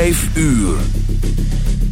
5 uur.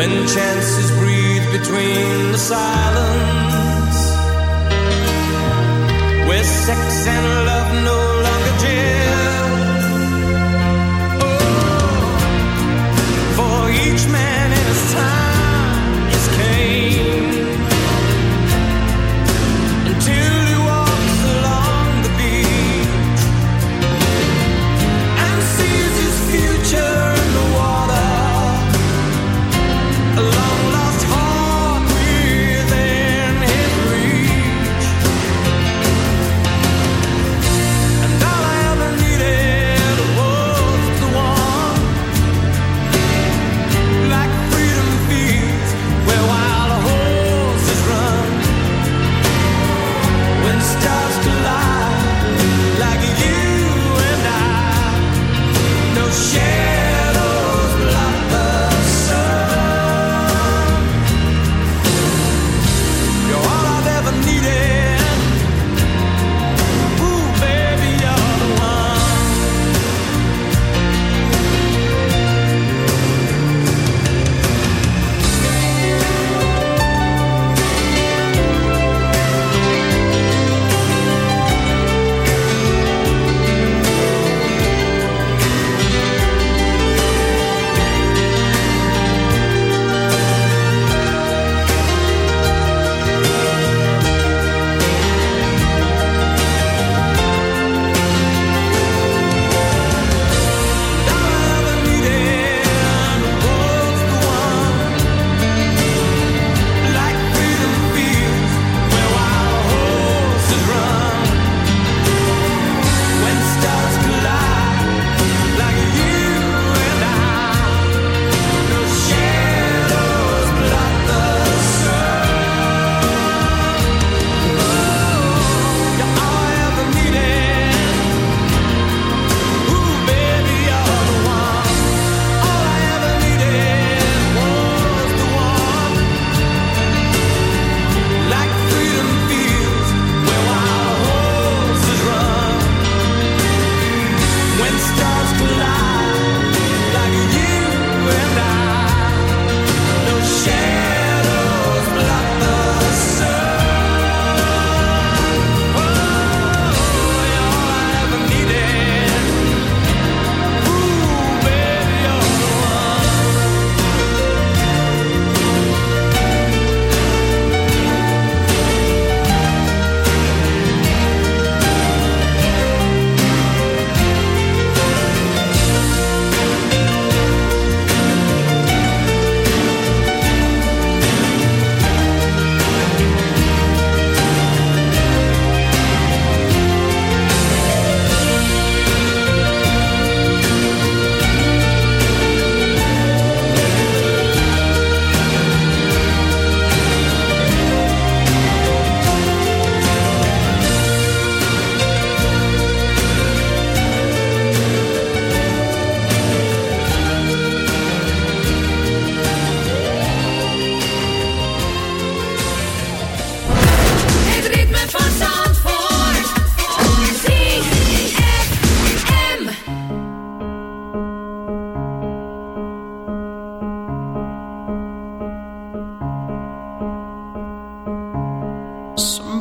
When chances breathe between the silence, where sex and love no longer jail. Oh, for each man in his time, his came.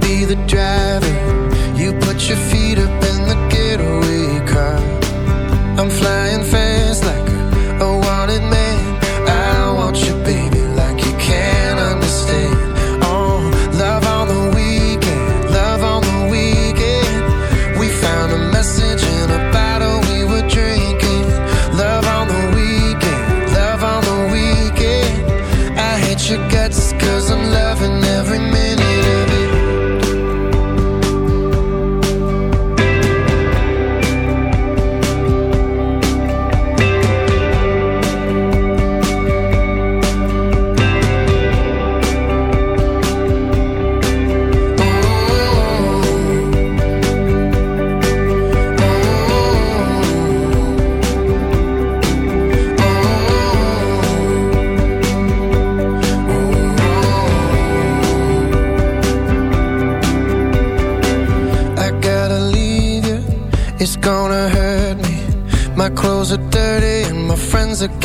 be the driver. You put your feet up in the getaway car. I'm flying.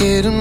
get them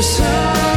beside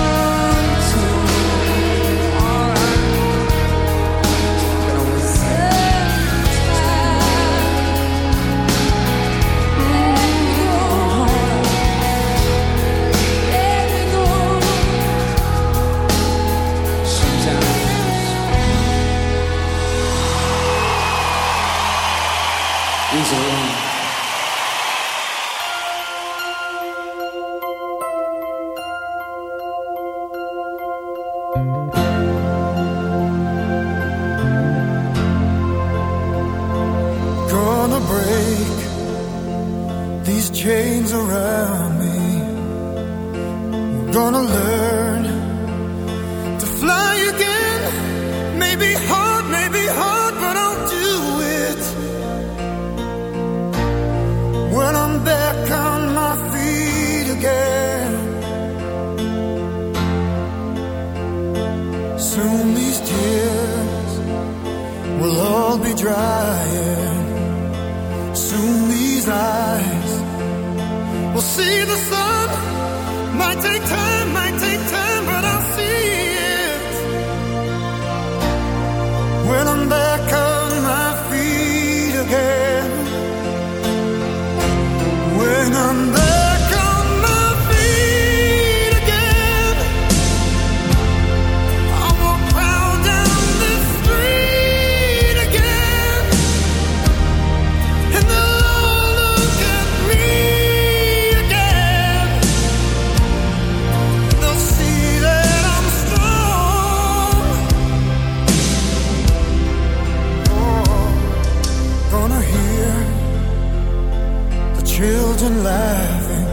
and laughing.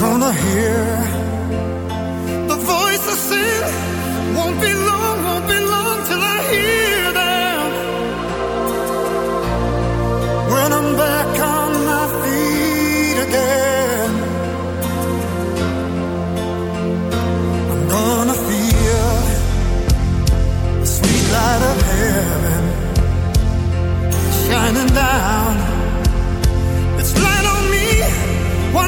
Gonna hear the voice I sing. Won't be long, won't be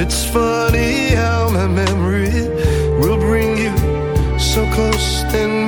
It's funny how my memory will bring you so close and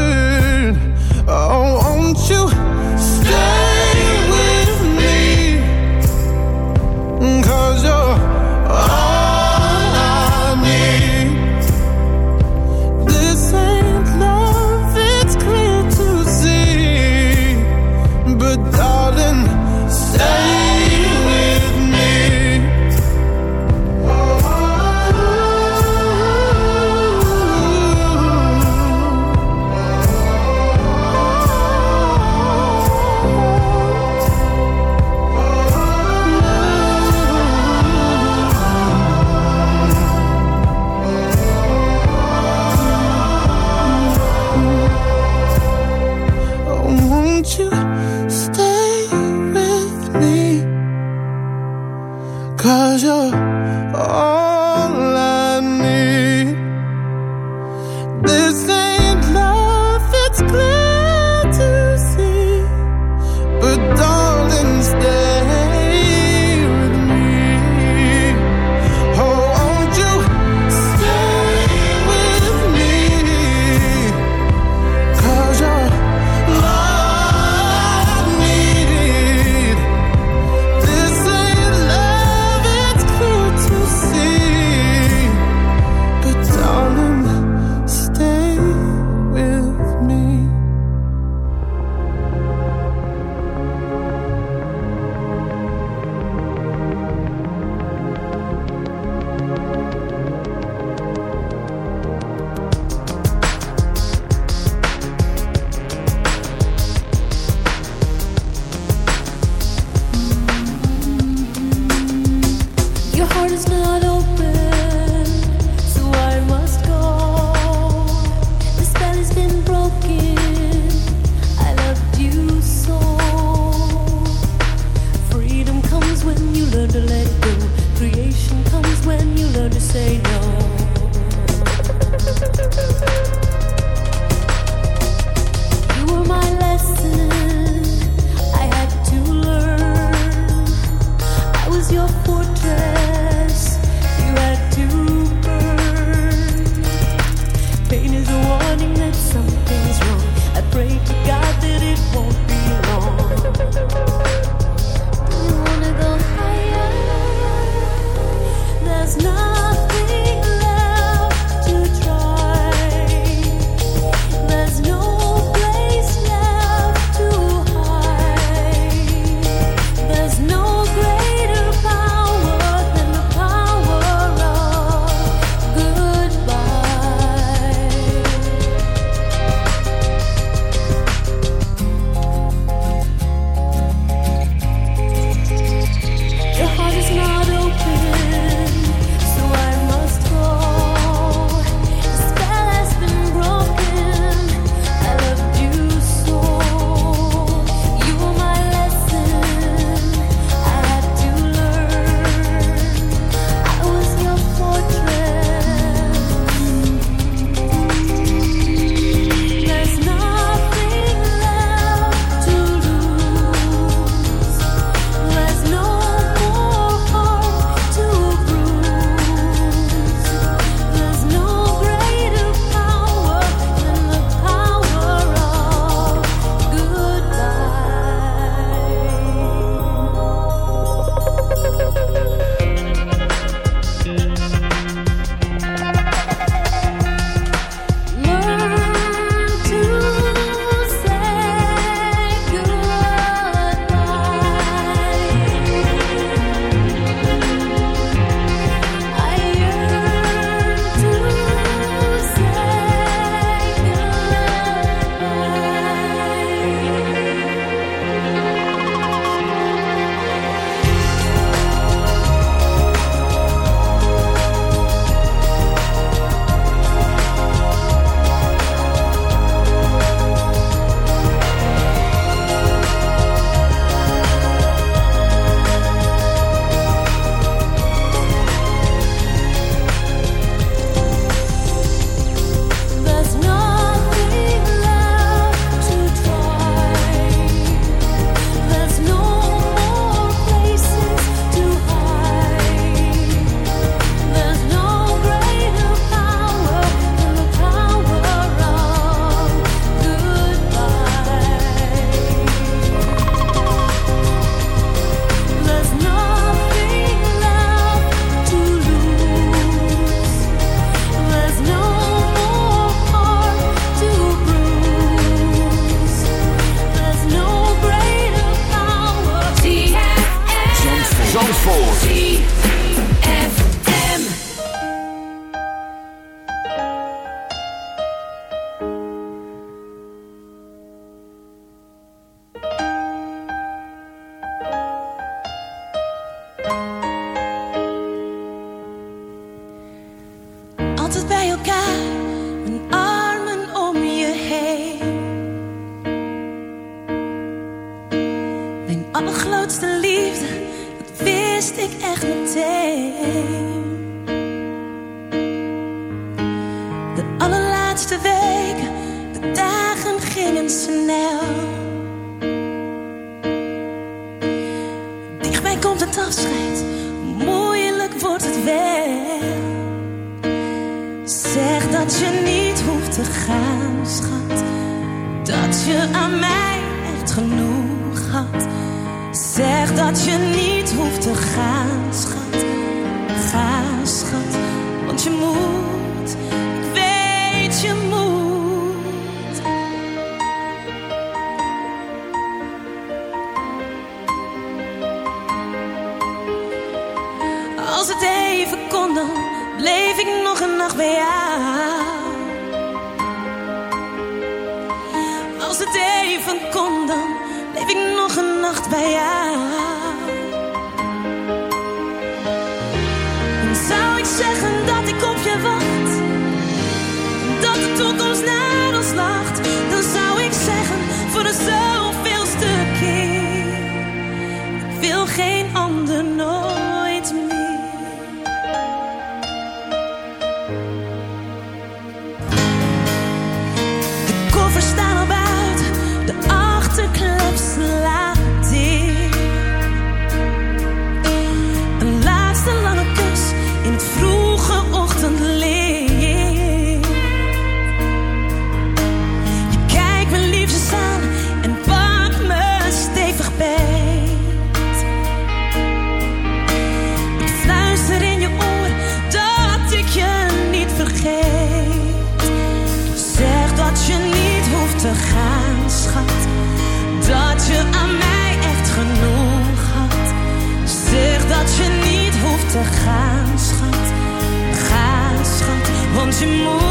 she moves